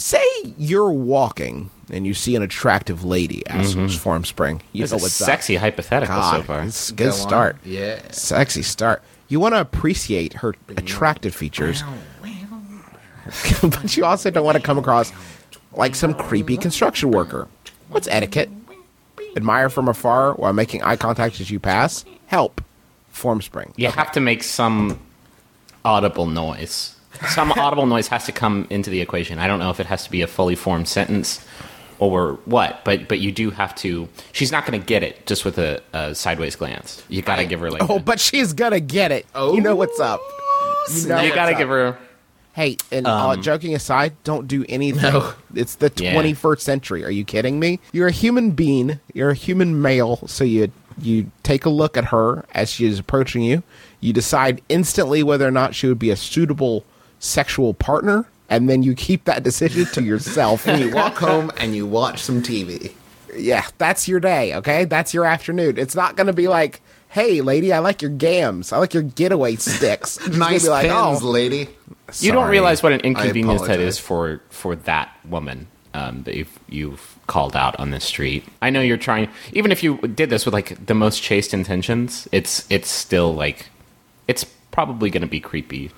Say you're walking and you see an attractive lady, asks mm-hmm. Formspring. You It's know what's sexy hypothetical up. so God, far. It's a good Go on. start. Yeah. Sexy start. You want to appreciate her attractive features, but you also don't want to come across like some creepy construction worker. What's etiquette? Admire from afar while making eye contact as you pass. Help. Formspring. You have to make some audible noise. Some audible noise has to come into the equation. I don't know if it has to be a fully formed sentence or what, but but you do have to. She's not going to get it just with a, a sideways glance. You got to give her like. Oh, a- but she's gonna get it. Oh, you know what's up. You know you got to give her. Hey, and uh, joking aside, don't do anything. No. It's the Yeah. 21st century. Are you kidding me? You're a human being. You're a human male. So you you take a look at her as she is approaching you. You decide instantly whether or not she would be a suitable sexual partner, and then you keep that decision to yourself. And you walk home and you watch some TV. yeah, that's your day. Okay, that's your afternoon. It's not going to be like, "Hey, lady, I like your gams. I like your getaway sticks." Nice like, pins, "Oh, lady. You don't realize what an inconvenience that is for for that woman um, that you've you've called out on the street. I know you're trying. Even if you did this with like the most chaste intentions, it's it's still like it's probably going to be creepy